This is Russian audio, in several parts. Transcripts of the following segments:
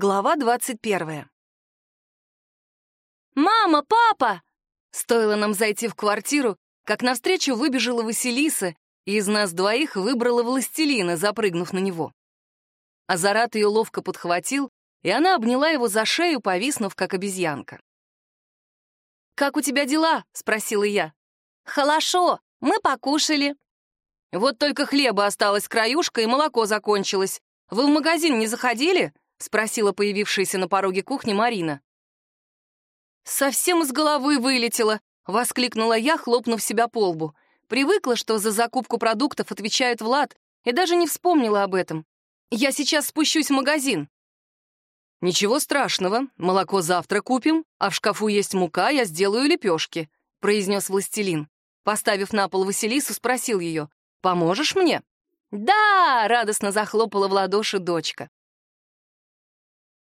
Глава двадцать первая. «Мама! Папа!» Стоило нам зайти в квартиру, как навстречу выбежала Василиса, и из нас двоих выбрала властелина, запрыгнув на него. Азарат ее ловко подхватил, и она обняла его за шею, повиснув, как обезьянка. «Как у тебя дела?» — спросила я. «Хорошо, мы покушали». «Вот только хлеба осталось краюшка, и молоко закончилось. Вы в магазин не заходили?» — спросила появившаяся на пороге кухни Марина. «Совсем из головы вылетела!» — воскликнула я, хлопнув себя по лбу. Привыкла, что за закупку продуктов отвечает Влад, и даже не вспомнила об этом. Я сейчас спущусь в магазин. «Ничего страшного, молоко завтра купим, а в шкафу есть мука, я сделаю лепешки», — произнес властелин. Поставив на пол Василису, спросил ее, «Поможешь мне?» «Да!» — радостно захлопала в ладоши дочка.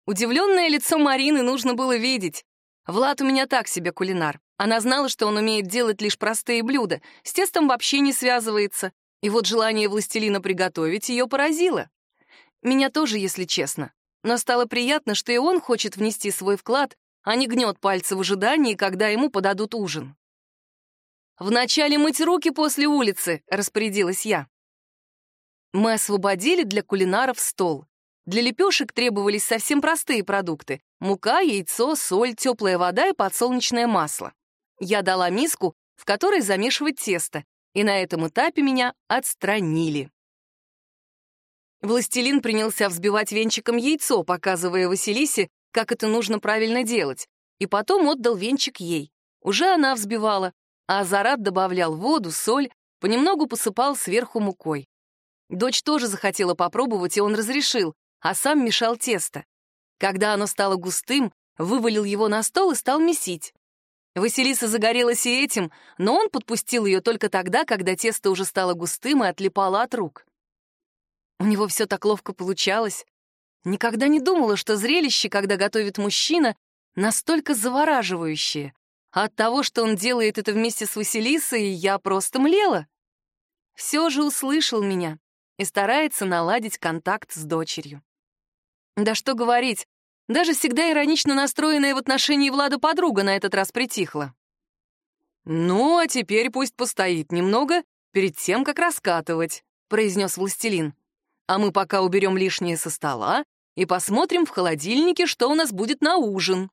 Удивленное лицо Марины нужно было видеть. Влад у меня так себе кулинар. Она знала, что он умеет делать лишь простые блюда, с тестом вообще не связывается. И вот желание властелина приготовить ее поразило. Меня тоже, если честно. Но стало приятно, что и он хочет внести свой вклад, а не гнет пальцы в ожидании, когда ему подадут ужин. «Вначале мыть руки после улицы», — распорядилась я. Мы освободили для кулинаров стол. Для лепешек требовались совсем простые продукты — мука, яйцо, соль, теплая вода и подсолнечное масло. Я дала миску, в которой замешивать тесто, и на этом этапе меня отстранили. Властелин принялся взбивать венчиком яйцо, показывая Василисе, как это нужно правильно делать, и потом отдал венчик ей. Уже она взбивала, а Азарат добавлял воду, соль, понемногу посыпал сверху мукой. Дочь тоже захотела попробовать, и он разрешил, а сам мешал тесто. Когда оно стало густым, вывалил его на стол и стал месить. Василиса загорелась и этим, но он подпустил ее только тогда, когда тесто уже стало густым и отлипало от рук. У него все так ловко получалось. Никогда не думала, что зрелище, когда готовит мужчина, настолько завораживающее. А от того, что он делает это вместе с Василисой, я просто млела. Все же услышал меня и старается наладить контакт с дочерью. Да что говорить, даже всегда иронично настроенная в отношении Влада подруга на этот раз притихла. «Ну, а теперь пусть постоит немного перед тем, как раскатывать», — произнес властелин. «А мы пока уберем лишнее со стола и посмотрим в холодильнике, что у нас будет на ужин».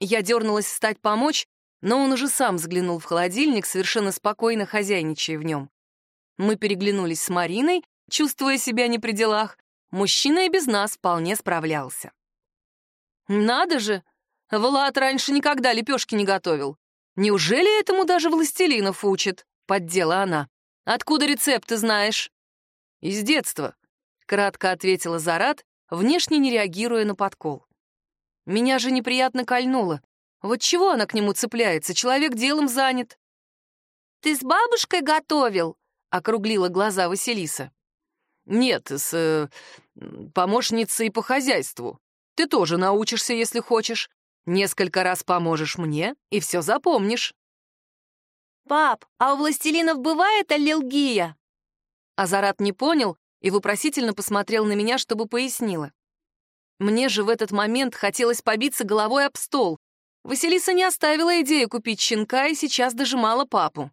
Я дернулась встать помочь, но он уже сам взглянул в холодильник, совершенно спокойно хозяйничая в нем. Мы переглянулись с Мариной, чувствуя себя не при делах, Мужчина и без нас вполне справлялся. «Надо же! Влад раньше никогда лепешки не готовил. Неужели этому даже властелинов учат?» — поддела она. «Откуда рецепты знаешь?» «Из детства», — кратко ответила Зарат, внешне не реагируя на подкол. «Меня же неприятно кольнуло. Вот чего она к нему цепляется? Человек делом занят». «Ты с бабушкой готовил?» — округлила глаза Василиса. «Нет, с э, помощницей по хозяйству. Ты тоже научишься, если хочешь. Несколько раз поможешь мне, и все запомнишь». «Пап, а у властелинов бывает аллергия?» Азарат не понял и вопросительно посмотрел на меня, чтобы пояснила. Мне же в этот момент хотелось побиться головой об стол. Василиса не оставила идею купить щенка и сейчас дожимала папу.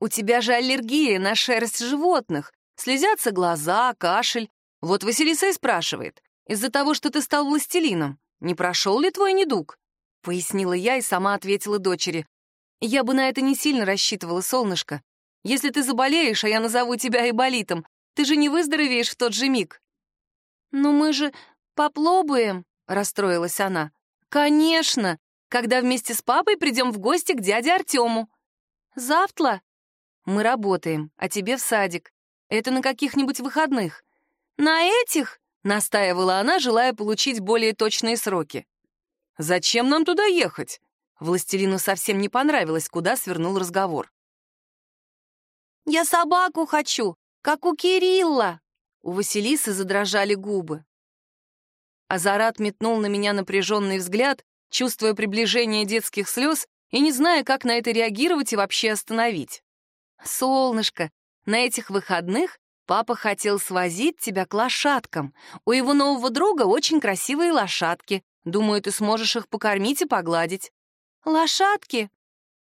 «У тебя же аллергия на шерсть животных», Слезятся глаза, кашель. Вот Василиса и спрашивает. Из-за того, что ты стал властелином, не прошел ли твой недуг? Пояснила я и сама ответила дочери. Я бы на это не сильно рассчитывала, солнышко. Если ты заболеешь, а я назову тебя Айболитом, ты же не выздоровеешь в тот же миг. «Но мы же поплобуем», — расстроилась она. «Конечно, когда вместе с папой придем в гости к дяде Артему. Завтра мы работаем, а тебе в садик. Это на каких-нибудь выходных. На этих, настаивала она, желая получить более точные сроки. Зачем нам туда ехать? Властелину совсем не понравилось, куда свернул разговор. «Я собаку хочу, как у Кирилла!» У Василисы задрожали губы. Азарат метнул на меня напряженный взгляд, чувствуя приближение детских слез и не зная, как на это реагировать и вообще остановить. «Солнышко, на этих выходных Папа хотел свозить тебя к лошадкам. У его нового друга очень красивые лошадки. Думаю, ты сможешь их покормить и погладить». «Лошадки?»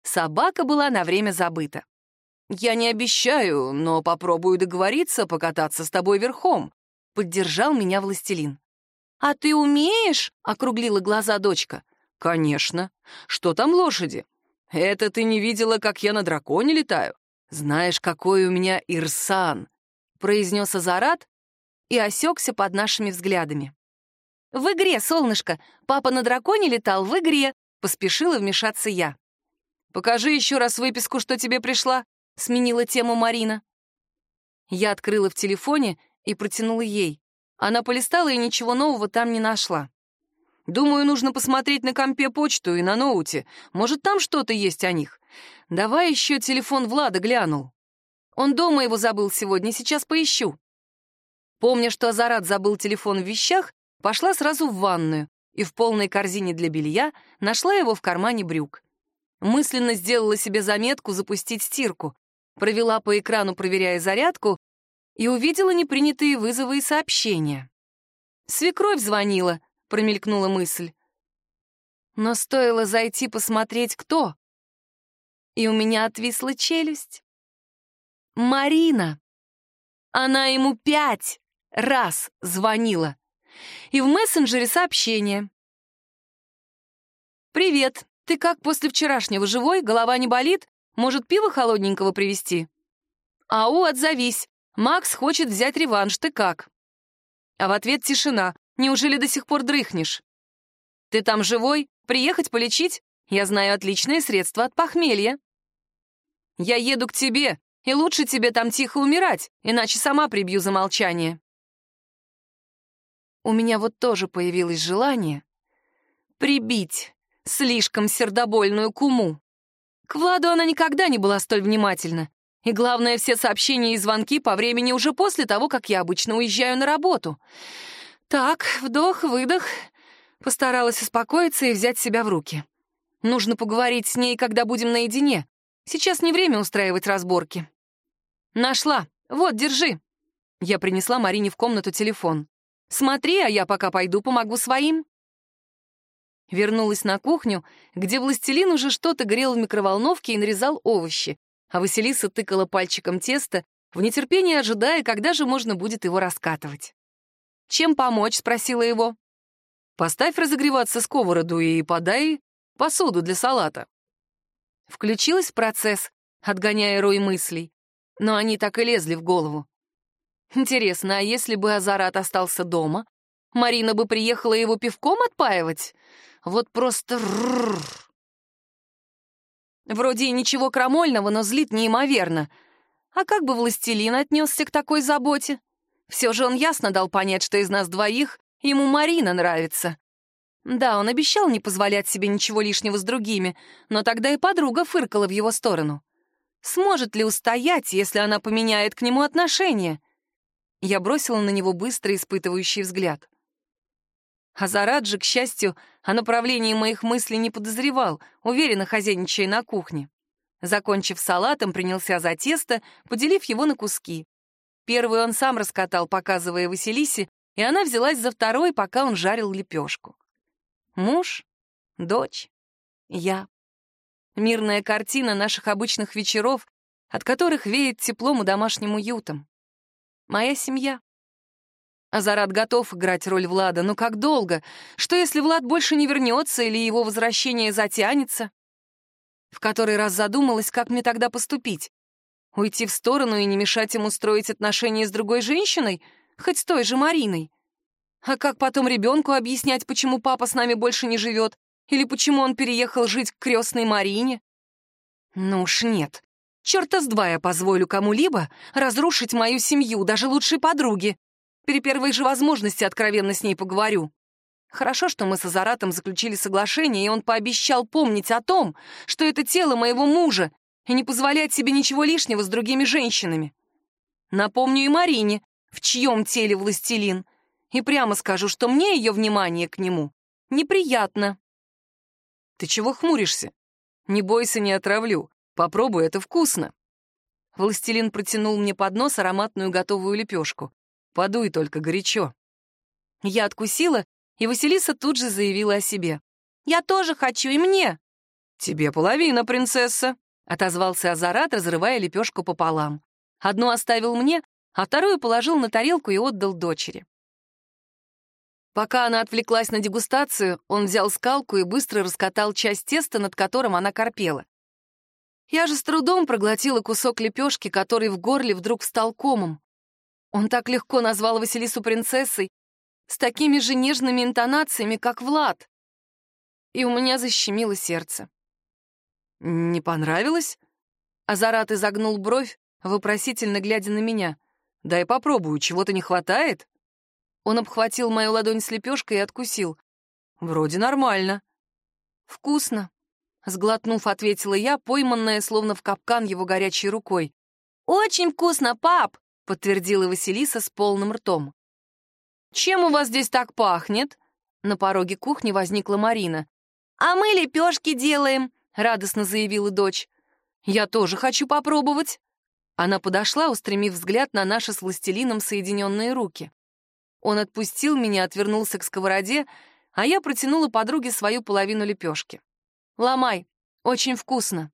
Собака была на время забыта. «Я не обещаю, но попробую договориться покататься с тобой верхом», — поддержал меня властелин. «А ты умеешь?» — округлила глаза дочка. «Конечно. Что там лошади? Это ты не видела, как я на драконе летаю? Знаешь, какой у меня Ирсан!» — произнес Азарат и осекся под нашими взглядами. «В игре, солнышко! Папа на драконе летал в игре!» — поспешила вмешаться я. «Покажи еще раз выписку, что тебе пришла», — сменила тему Марина. Я открыла в телефоне и протянула ей. Она полистала и ничего нового там не нашла. Думаю, нужно посмотреть на компе почту и на ноуте. Может, там что-то есть о них. Давай еще телефон Влада глянул. Он дома его забыл сегодня, сейчас поищу. Помня, что Азарат забыл телефон в вещах, пошла сразу в ванную и в полной корзине для белья нашла его в кармане брюк. Мысленно сделала себе заметку запустить стирку, провела по экрану, проверяя зарядку, и увидела непринятые вызовы и сообщения. «Свекровь звонила», — промелькнула мысль. Но стоило зайти посмотреть, кто. И у меня отвисла челюсть. Марина. Она ему пять раз звонила. И в мессенджере сообщение. «Привет. Ты как после вчерашнего? Живой? Голова не болит? Может, пиво холодненького привезти?» «Ау, отзовись. Макс хочет взять реванш. Ты как?» А в ответ тишина. Неужели до сих пор дрыхнешь? Ты там живой? Приехать полечить? Я знаю отличное средство от похмелья. Я еду к тебе, и лучше тебе там тихо умирать, иначе сама прибью за молчание. У меня вот тоже появилось желание прибить слишком сердобольную куму. К Владу она никогда не была столь внимательна. И главное, все сообщения и звонки по времени уже после того, как я обычно уезжаю на работу. Так, вдох-выдох. Постаралась успокоиться и взять себя в руки. Нужно поговорить с ней, когда будем наедине. Сейчас не время устраивать разборки. Нашла. Вот, держи. Я принесла Марине в комнату телефон. Смотри, а я пока пойду помогу своим. Вернулась на кухню, где властелин уже что-то грел в микроволновке и нарезал овощи, а Василиса тыкала пальчиком тесто, в нетерпении ожидая, когда же можно будет его раскатывать. «Чем помочь?» — спросила его. «Поставь разогреваться сковороду и подай посуду для салата». Включилась в процесс, отгоняя рой мыслей, но они так и лезли в голову. Интересно, а если бы Азарат остался дома, Марина бы приехала его пивком отпаивать? Вот просто... Вроде и ничего крамольного, но злит неимоверно. А как бы властелин отнесся к такой заботе? Все же он ясно дал понять, что из нас двоих ему Марина нравится. Да, он обещал не позволять себе ничего лишнего с другими, но тогда и подруга фыркала в его сторону. Сможет ли устоять, если она поменяет к нему отношение? Я бросила на него быстрый испытывающий взгляд. Азарат же, к счастью, о направлении моих мыслей не подозревал, уверенно хозяйничая на кухне. Закончив салатом, принялся за тесто, поделив его на куски. Первый он сам раскатал, показывая Василисе, и она взялась за второй, пока он жарил лепешку. Муж, дочь, я. Мирная картина наших обычных вечеров, от которых веет теплом и домашним уютом. Моя семья. Азарат готов играть роль Влада, но как долго? Что, если Влад больше не вернется или его возвращение затянется? В который раз задумалась, как мне тогда поступить. Уйти в сторону и не мешать ему строить отношения с другой женщиной, хоть с той же Мариной. А как потом ребенку объяснять, почему папа с нами больше не живет? Или почему он переехал жить к крестной Марине? Ну уж нет. Черта с два я позволю кому-либо разрушить мою семью, даже лучшей подруги. При первой же возможности откровенно с ней поговорю. Хорошо, что мы с Азаратом заключили соглашение, и он пообещал помнить о том, что это тело моего мужа, и не позволять себе ничего лишнего с другими женщинами. Напомню и Марине, в чьем теле властелин, и прямо скажу, что мне ее внимание к нему неприятно. Ты чего хмуришься? Не бойся, не отравлю. Попробуй, это вкусно. Властелин протянул мне под нос ароматную готовую лепешку. «Подуй только горячо». Я откусила, и Василиса тут же заявила о себе. «Я тоже хочу, и мне!» «Тебе половина, принцесса!» — отозвался Азарат, разрывая лепешку пополам. Одну оставил мне, а вторую положил на тарелку и отдал дочери. Пока она отвлеклась на дегустацию, он взял скалку и быстро раскатал часть теста, над которым она корпела. Я же с трудом проглотила кусок лепешки, который в горле вдруг стал комом. Он так легко назвал Василису принцессой, с такими же нежными интонациями, как Влад. И у меня защемило сердце. «Не понравилось?» Азарат изогнул бровь, вопросительно глядя на меня. «Дай попробую, чего-то не хватает?» Он обхватил мою ладонь с лепешкой и откусил. «Вроде нормально». «Вкусно», — сглотнув, ответила я, пойманная словно в капкан его горячей рукой. «Очень вкусно, пап!» — подтвердила Василиса с полным ртом. «Чем у вас здесь так пахнет?» На пороге кухни возникла Марина. «А мы лепешки делаем», — радостно заявила дочь. «Я тоже хочу попробовать». Она подошла, устремив взгляд на наши с властелином соединенные руки. Он отпустил меня, отвернулся к сковороде, а я протянула подруге свою половину лепешки. «Ломай, очень вкусно».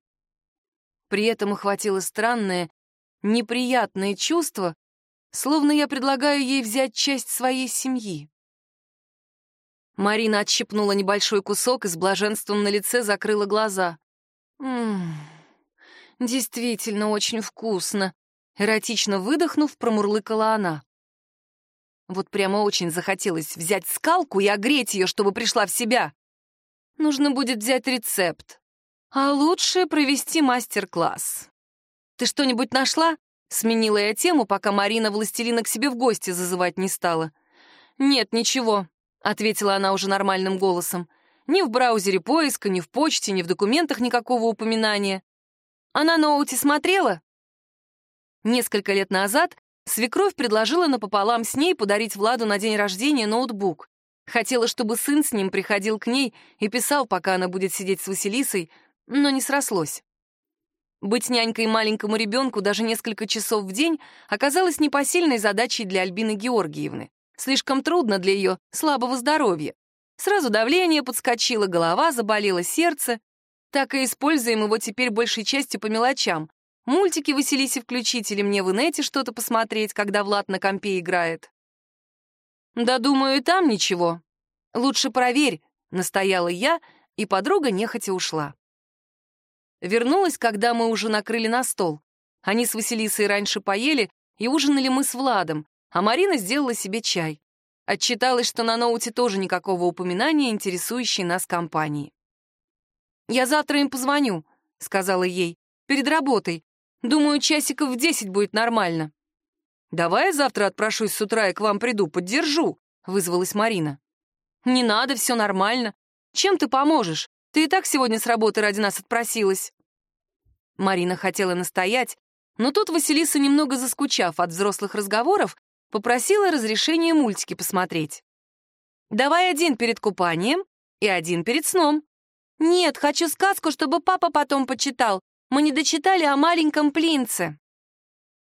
При этом охватило странное, неприятное чувство, словно я предлагаю ей взять часть своей семьи. Марина отщипнула небольшой кусок и с блаженством на лице закрыла глаза. «Ммм, действительно очень вкусно», — эротично выдохнув, промурлыкала она. Вот прямо очень захотелось взять скалку и огреть ее, чтобы пришла в себя. Нужно будет взять рецепт. А лучше провести мастер-класс. Ты что-нибудь нашла? Сменила я тему, пока Марина властелина к себе в гости зазывать не стала. «Нет, ничего», — ответила она уже нормальным голосом. «Ни в браузере поиска, ни в почте, ни в документах никакого упоминания. А на ноуте смотрела?» Несколько лет назад Свекровь предложила напополам с ней подарить Владу на день рождения ноутбук. Хотела, чтобы сын с ним приходил к ней и писал, пока она будет сидеть с Василисой, но не срослось. Быть нянькой маленькому ребенку даже несколько часов в день оказалось непосильной задачей для Альбины Георгиевны. Слишком трудно для ее слабого здоровья. Сразу давление подскочило, голова заболела, сердце. Так и используем его теперь большей частью по мелочам, Мультики Василисе включить или мне в инете что-то посмотреть, когда Влад на компе играет. Да, думаю, и там ничего. Лучше проверь, настояла я, и подруга нехотя ушла. Вернулась, когда мы уже накрыли на стол. Они с Василисой раньше поели, и ужинали мы с Владом, а Марина сделала себе чай. Отчиталась, что на ноуте тоже никакого упоминания интересующей нас компании. «Я завтра им позвоню», — сказала ей, — «перед работой, Думаю, часиков в десять будет нормально. Давай я завтра отпрошусь с утра и к вам приду, поддержу, вызвалась Марина. Не надо, все нормально. Чем ты поможешь? Ты и так сегодня с работы ради нас отпросилась. Марина хотела настоять, но тут Василиса, немного заскучав от взрослых разговоров, попросила разрешения мультики посмотреть. «Давай один перед купанием и один перед сном». «Нет, хочу сказку, чтобы папа потом почитал. Мы не дочитали о маленьком принце».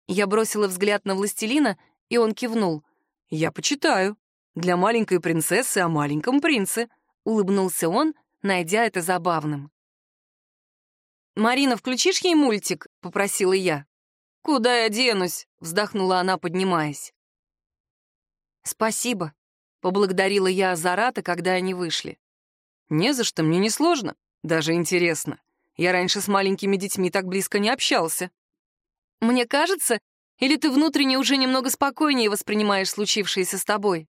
Я бросила взгляд на властелина, и он кивнул. «Я почитаю. Для маленькой принцессы о маленьком принце», — улыбнулся он, найдя это забавным. «Марина, включишь ей мультик?» — попросила я. «Куда я денусь?» — вздохнула она, поднимаясь. «Спасибо», — поблагодарила я Азарата, когда они вышли. «Не за что, мне не сложно, даже интересно. Я раньше с маленькими детьми так близко не общался. Мне кажется, или ты внутренне уже немного спокойнее воспринимаешь случившееся с тобой?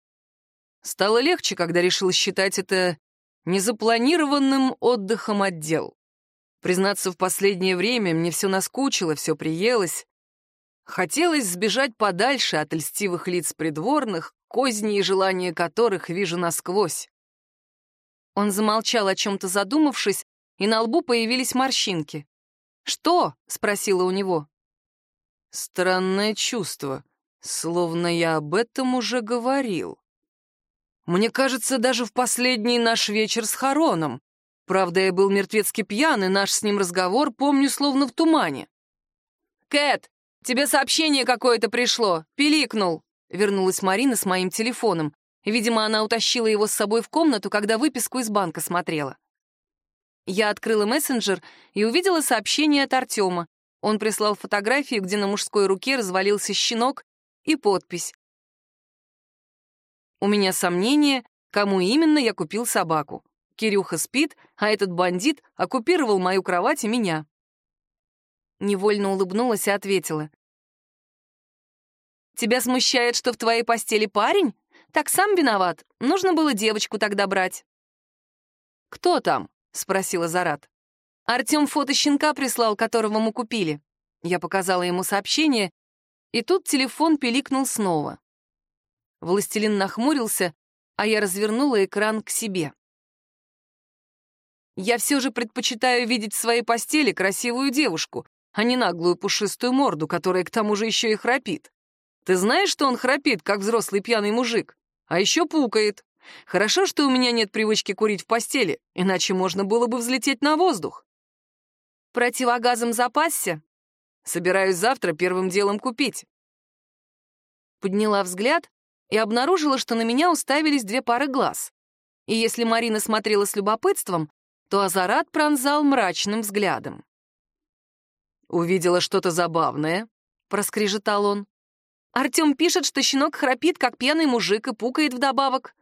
Стало легче, когда решил считать это незапланированным отдыхом от дел. Признаться, в последнее время мне все наскучило, все приелось. Хотелось сбежать подальше от льстивых лиц придворных, козни и желания которых вижу насквозь. Он замолчал, о чем-то задумавшись, и на лбу появились морщинки. «Что?» — спросила у него. «Странное чувство, словно я об этом уже говорил. Мне кажется, даже в последний наш вечер с Хароном. Правда, я был мертвецки пьян, и наш с ним разговор помню словно в тумане. «Кэт, тебе сообщение какое-то пришло. Пиликнул!» Вернулась Марина с моим телефоном. Видимо, она утащила его с собой в комнату, когда выписку из банка смотрела. Я открыла мессенджер и увидела сообщение от Артема. Он прислал фотографию, где на мужской руке развалился щенок, и подпись. У меня сомнение, кому именно я купил собаку. Кирюха спит, а этот бандит оккупировал мою кровать и меня. Невольно улыбнулась и ответила. «Тебя смущает, что в твоей постели парень? Так сам виноват. Нужно было девочку тогда брать». «Кто там?» — спросила Зарат. «Артем фото щенка прислал, которого мы купили». Я показала ему сообщение, и тут телефон пиликнул снова. Властелин нахмурился, а я развернула экран к себе. Я все же предпочитаю видеть в своей постели красивую девушку, а не наглую пушистую морду, которая к тому же еще и храпит. Ты знаешь, что он храпит, как взрослый пьяный мужик? А еще пукает. Хорошо, что у меня нет привычки курить в постели, иначе можно было бы взлететь на воздух. Противогазом запасся? Собираюсь завтра первым делом купить. Подняла взгляд и обнаружила, что на меня уставились две пары глаз. И если Марина смотрела с любопытством, то Азарат пронзал мрачным взглядом. «Увидела что-то забавное», — проскрежетал он. «Артем пишет, что щенок храпит, как пьяный мужик, и пукает вдобавок».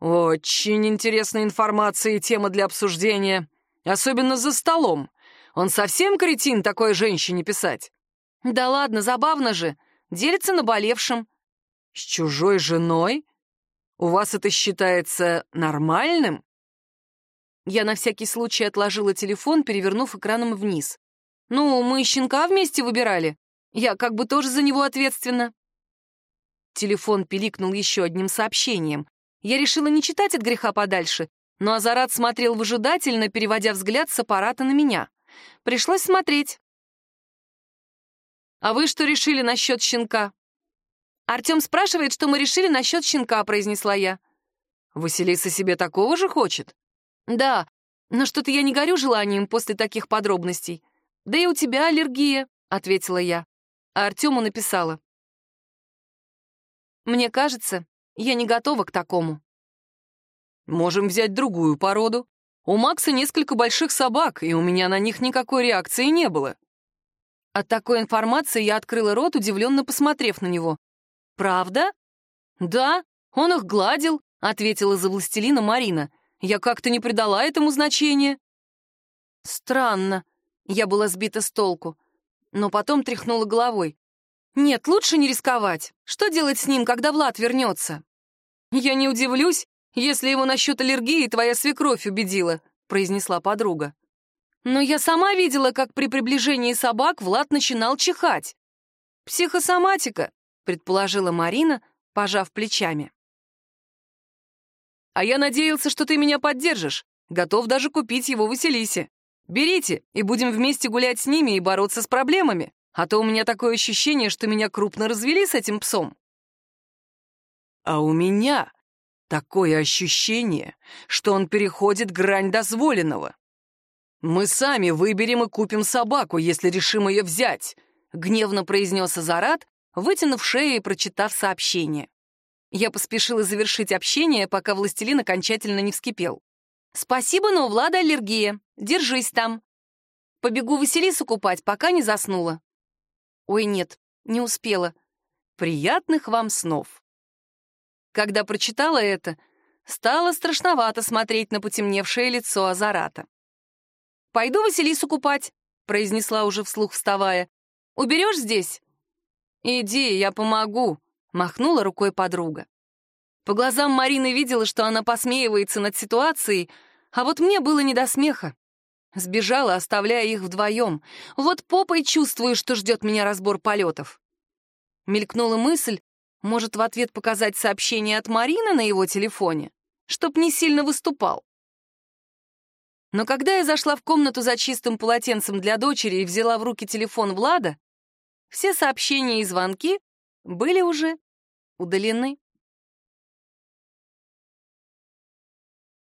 «Очень интересная информация и тема для обсуждения, особенно за столом. Он совсем кретин такой женщине писать?» «Да ладно, забавно же. Делится наболевшим». «С чужой женой? У вас это считается нормальным?» Я на всякий случай отложила телефон, перевернув экраном вниз. «Ну, мы щенка вместе выбирали. Я как бы тоже за него ответственна». Телефон пиликнул еще одним сообщением. Я решила не читать от греха подальше, но Азарат смотрел выжидательно, переводя взгляд с аппарата на меня. Пришлось смотреть. «А вы что решили насчет щенка?» «Артем спрашивает, что мы решили насчет щенка», — произнесла я. «Василиса себе такого же хочет?» «Да, но что-то я не горю желанием после таких подробностей. Да и у тебя аллергия», — ответила я. А Артему написала. «Мне кажется, я не готова к такому». «Можем взять другую породу. У Макса несколько больших собак, и у меня на них никакой реакции не было». От такой информации я открыла рот, удивленно посмотрев на него. «Правда?» «Да, он их гладил», — ответила за властелина Марина. Я как-то не придала этому значения. Странно. Я была сбита с толку. Но потом тряхнула головой. Нет, лучше не рисковать. Что делать с ним, когда Влад вернется? Я не удивлюсь, если его насчет аллергии твоя свекровь убедила, произнесла подруга. Но я сама видела, как при приближении собак Влад начинал чихать. Психосоматика, предположила Марина, пожав плечами. А я надеялся, что ты меня поддержишь. Готов даже купить его Василисе. Берите, и будем вместе гулять с ними и бороться с проблемами. А то у меня такое ощущение, что меня крупно развели с этим псом. А у меня такое ощущение, что он переходит грань дозволенного. Мы сами выберем и купим собаку, если решим ее взять, гневно произнес Азарат, вытянув шею и прочитав сообщение. Я поспешила завершить общение, пока властелин окончательно не вскипел. «Спасибо, но у Влада аллергия. Держись там. Побегу Василису купать, пока не заснула». «Ой, нет, не успела. Приятных вам снов». Когда прочитала это, стало страшновато смотреть на потемневшее лицо Азарата. «Пойду Василису купать», — произнесла уже вслух вставая. «Уберешь здесь?» «Иди, я помогу», махнула рукой подруга. По глазам Марины видела, что она посмеивается над ситуацией, а вот мне было не до смеха. Сбежала, оставляя их вдвоем. Вот попой чувствую, что ждет меня разбор полетов. Мелькнула мысль, может, в ответ показать сообщение от Марины на его телефоне, чтоб не сильно выступал. Но когда я зашла в комнату за чистым полотенцем для дочери и взяла в руки телефон Влада, все сообщения и звонки были уже удалены.